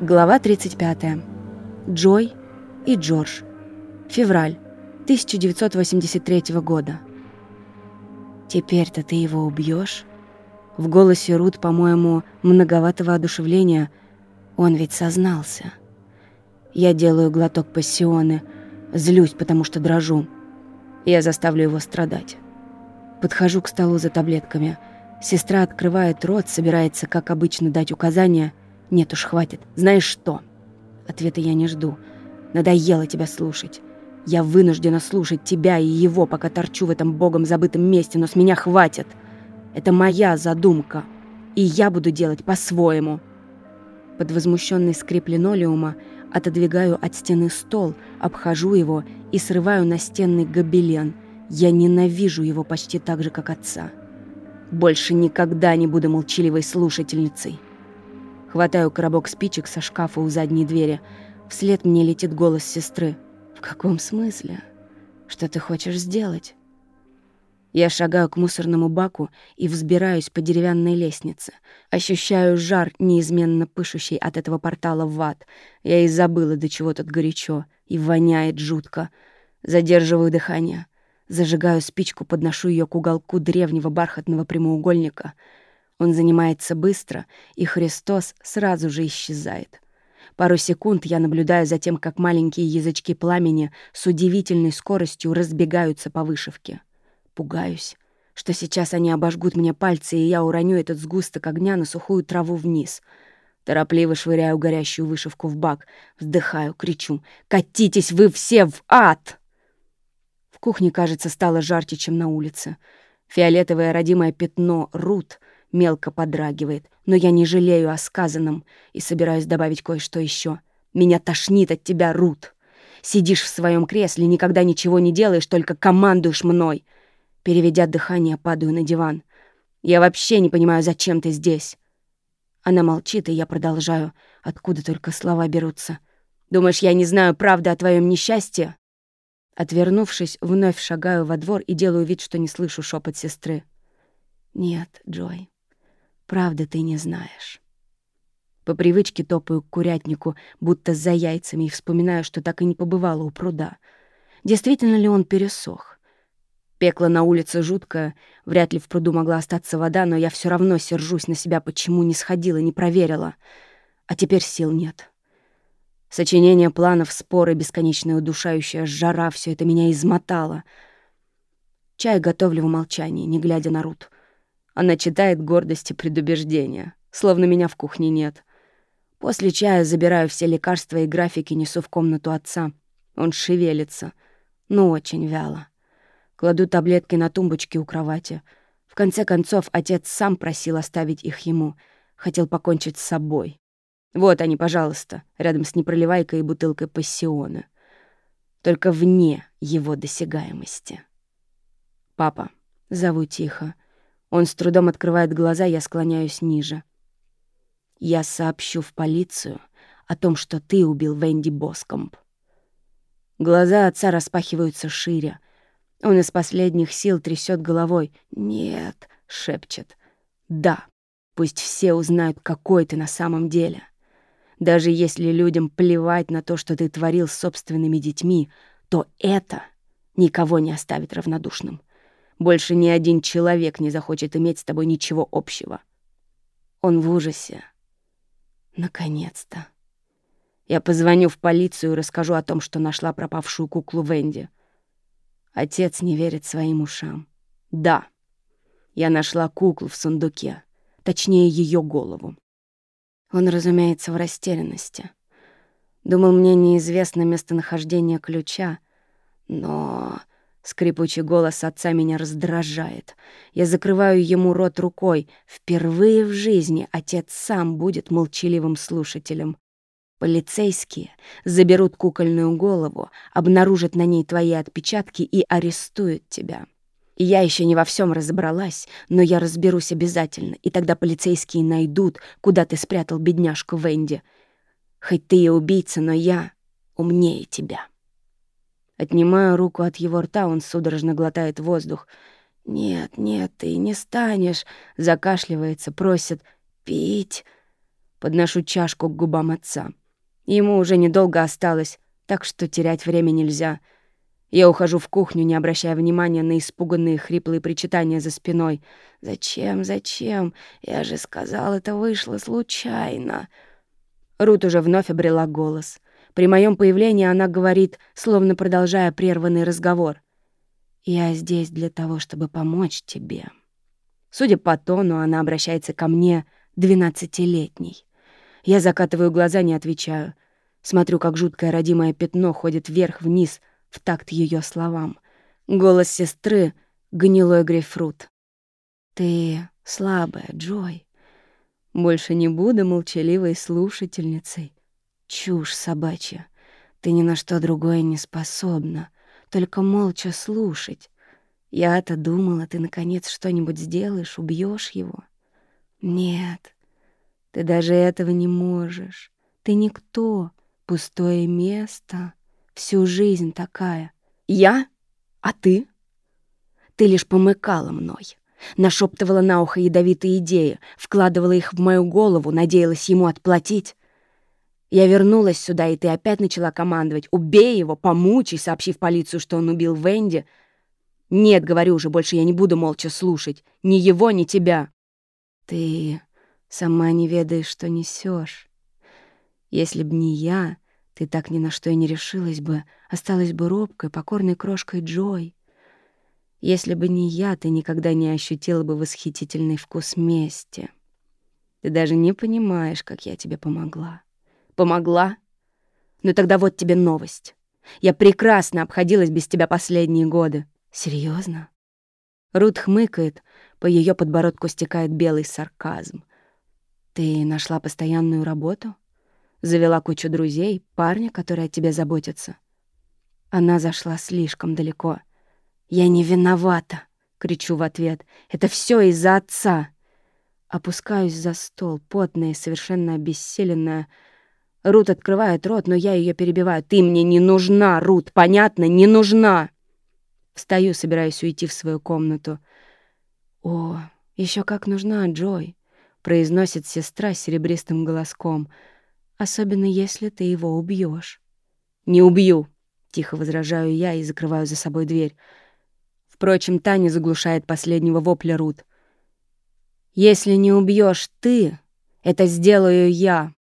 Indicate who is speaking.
Speaker 1: Глава 35. Джой и Джордж. Февраль 1983 года. «Теперь-то ты его убьешь? В голосе Рут, по-моему, многовато воодушевления. Он ведь сознался. Я делаю глоток пассионы, злюсь, потому что дрожу. Я заставлю его страдать. Подхожу к столу за таблетками. Сестра открывает рот, собирается, как обычно, дать указания. Нет уж, хватит. Знаешь что? Ответа я не жду. Надоело тебя слушать. Я вынуждена слушать тебя и его, пока торчу в этом богом забытом месте, но с меня хватит. Это моя задумка, и я буду делать по-своему. Под возмущенный скрип линолеума отодвигаю от стены стол, обхожу его и срываю настенный гобелен. Я ненавижу его почти так же, как отца. Больше никогда не буду молчаливой слушательницей. Хватаю коробок спичек со шкафа у задней двери. Вслед мне летит голос сестры. «В каком смысле? Что ты хочешь сделать?» Я шагаю к мусорному баку и взбираюсь по деревянной лестнице. Ощущаю жар, неизменно пышущий от этого портала в ад. Я и забыла, до чего тут горячо, и воняет жутко. Задерживаю дыхание. Зажигаю спичку, подношу ее к уголку древнего бархатного прямоугольника. Он занимается быстро, и Христос сразу же исчезает. Пару секунд я наблюдаю за тем, как маленькие язычки пламени с удивительной скоростью разбегаются по вышивке. Пугаюсь, что сейчас они обожгут мне пальцы, и я уроню этот сгусток огня на сухую траву вниз. Торопливо швыряю горящую вышивку в бак, вздыхаю, кричу «Катитесь вы все в ад!» В кухне, кажется, стало жарче, чем на улице. Фиолетовое родимое пятно Рут мелко подрагивает, но я не жалею о сказанном и собираюсь добавить кое-что еще. Меня тошнит от тебя, Рут. Сидишь в своем кресле, никогда ничего не делаешь, только командуешь мной. Переведя дыхание, падаю на диван. «Я вообще не понимаю, зачем ты здесь?» Она молчит, и я продолжаю. Откуда только слова берутся. «Думаешь, я не знаю правды о твоем несчастье?» Отвернувшись, вновь шагаю во двор и делаю вид, что не слышу шепот сестры. «Нет, Джой, правда ты не знаешь». По привычке топаю к курятнику, будто за яйцами, и вспоминаю, что так и не побывала у пруда. Действительно ли он пересох? Пекло на улице жуткое, вряд ли в пруду могла остаться вода, но я все равно сержусь на себя, почему не сходила, не проверила. А теперь сил нет. Сочинение планов, споры, бесконечная удушающая жара — все это меня измотало. Чай готовлю в молчании, не глядя на Рут. Она читает гордости предубеждения, словно меня в кухне нет. После чая забираю все лекарства и графики, несу в комнату отца. Он шевелится, но очень вяло. Кладу таблетки на тумбочке у кровати. В конце концов, отец сам просил оставить их ему. Хотел покончить с собой. Вот они, пожалуйста, рядом с непроливайкой и бутылкой пассиона. Только вне его досягаемости. «Папа», — зову тихо. Он с трудом открывает глаза, я склоняюсь ниже. «Я сообщу в полицию о том, что ты убил Венди Боскомп». Глаза отца распахиваются шире. Он из последних сил трясет головой. «Нет», — шепчет. «Да, пусть все узнают, какой ты на самом деле. Даже если людям плевать на то, что ты творил с собственными детьми, то это никого не оставит равнодушным. Больше ни один человек не захочет иметь с тобой ничего общего». Он в ужасе. Наконец-то. Я позвоню в полицию и расскажу о том, что нашла пропавшую куклу Венди. Отец не верит своим ушам. Да, я нашла куклу в сундуке, точнее, ее голову. Он, разумеется, в растерянности. Думал, мне неизвестно местонахождение ключа, но... Скрипучий голос отца меня раздражает. Я закрываю ему рот рукой. Впервые в жизни отец сам будет молчаливым слушателем. Полицейские заберут кукольную голову, обнаружат на ней твои отпечатки и арестуют тебя. Я еще не во всем разобралась, но я разберусь обязательно, и тогда полицейские найдут, куда ты спрятал бедняжку Венди. Хоть ты и убийца, но я умнее тебя. Отнимаю руку от его рта, он судорожно глотает воздух. «Нет, нет, ты не станешь», — закашливается, просит «пить». Подношу чашку к губам отца. Ему уже недолго осталось, так что терять время нельзя. Я ухожу в кухню, не обращая внимания на испуганные хриплые причитания за спиной. «Зачем, зачем? Я же сказал, это вышло случайно». Рут уже вновь обрела голос. При моем появлении она говорит, словно продолжая прерванный разговор. «Я здесь для того, чтобы помочь тебе». Судя по тону, она обращается ко мне, двенадцатилетней. Я закатываю глаза, не отвечаю. Смотрю, как жуткое родимое пятно ходит вверх-вниз в такт ее словам. Голос сестры — гнилой грейпфрут. «Ты слабая, Джой. Больше не буду молчаливой слушательницей. Чушь собачья. Ты ни на что другое не способна, только молча слушать. Я-то думала, ты наконец что-нибудь сделаешь, убьешь его. Нет, ты даже этого не можешь. Ты никто, пустое место, всю жизнь такая. Я? А ты? Ты лишь помыкала мной. Нашептывала на ухо ядовитые идеи, вкладывала их в мою голову, надеялась ему отплатить. Я вернулась сюда, и ты опять начала командовать. «Убей его, помучай», сообщив полицию, что он убил Венди. «Нет, говорю уже, больше я не буду молча слушать. Ни его, ни тебя». «Ты Сама не ведаешь, что несешь. Если б не я, ты так ни на что и не решилась бы, осталась бы робкой, покорной крошкой Джой. Если бы не я, ты никогда не ощутила бы восхитительный вкус мести. Ты даже не понимаешь, как я тебе помогла. Помогла? Ну тогда вот тебе новость. Я прекрасно обходилась без тебя последние годы. Серьезно? Рут хмыкает, по ее подбородку стекает белый сарказм — ты нашла постоянную работу? Завела кучу друзей, парня, который о тебе заботится? Она зашла слишком далеко. «Я не виновата!» — кричу в ответ. «Это все из-за отца!» Опускаюсь за стол, потная совершенно обессиленная. Рут открывает рот, но я ее перебиваю. «Ты мне не нужна, Рут, понятно? Не нужна!» Встаю, собираюсь уйти в свою комнату. «О, еще как нужна, Джой!» произносит сестра серебристым голоском, особенно если ты его убьешь. «Не убью!» — тихо возражаю я и закрываю за собой дверь. Впрочем, Таня заглушает последнего вопля Рут. «Если не убьешь ты, это сделаю я!»